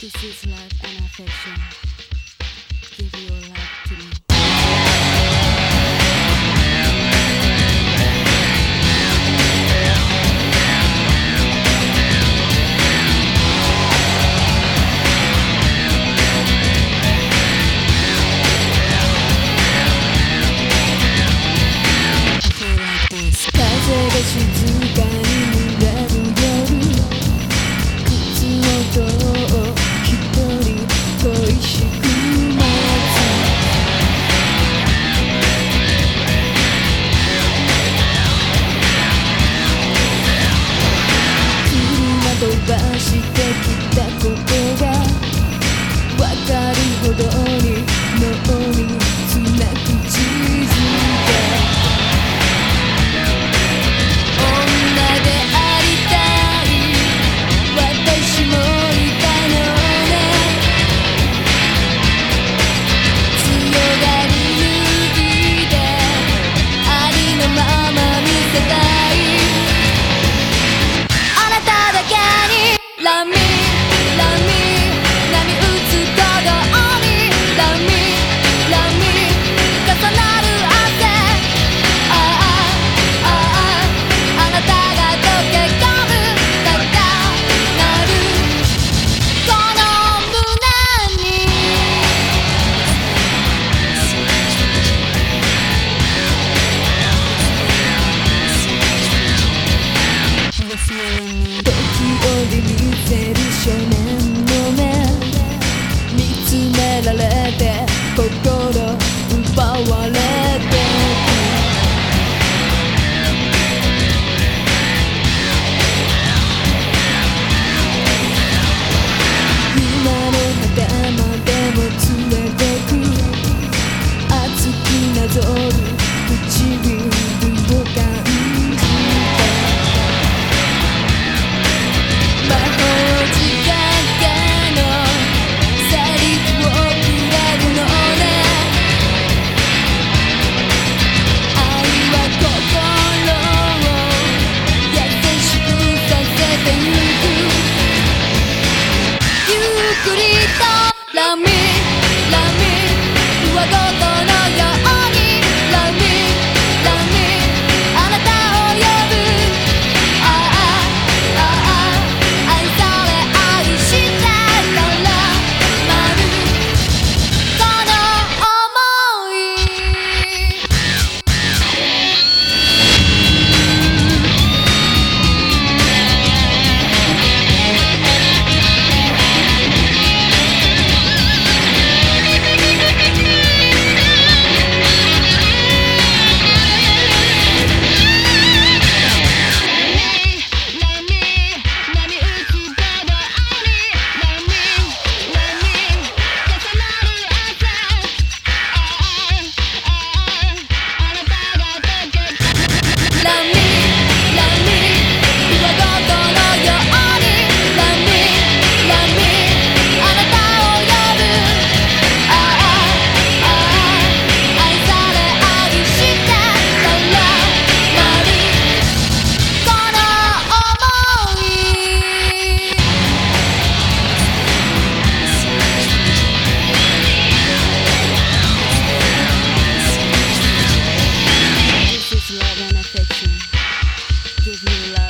This is love and affection. Give your love to me. 時を give you love.